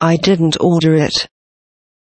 I didn't order it.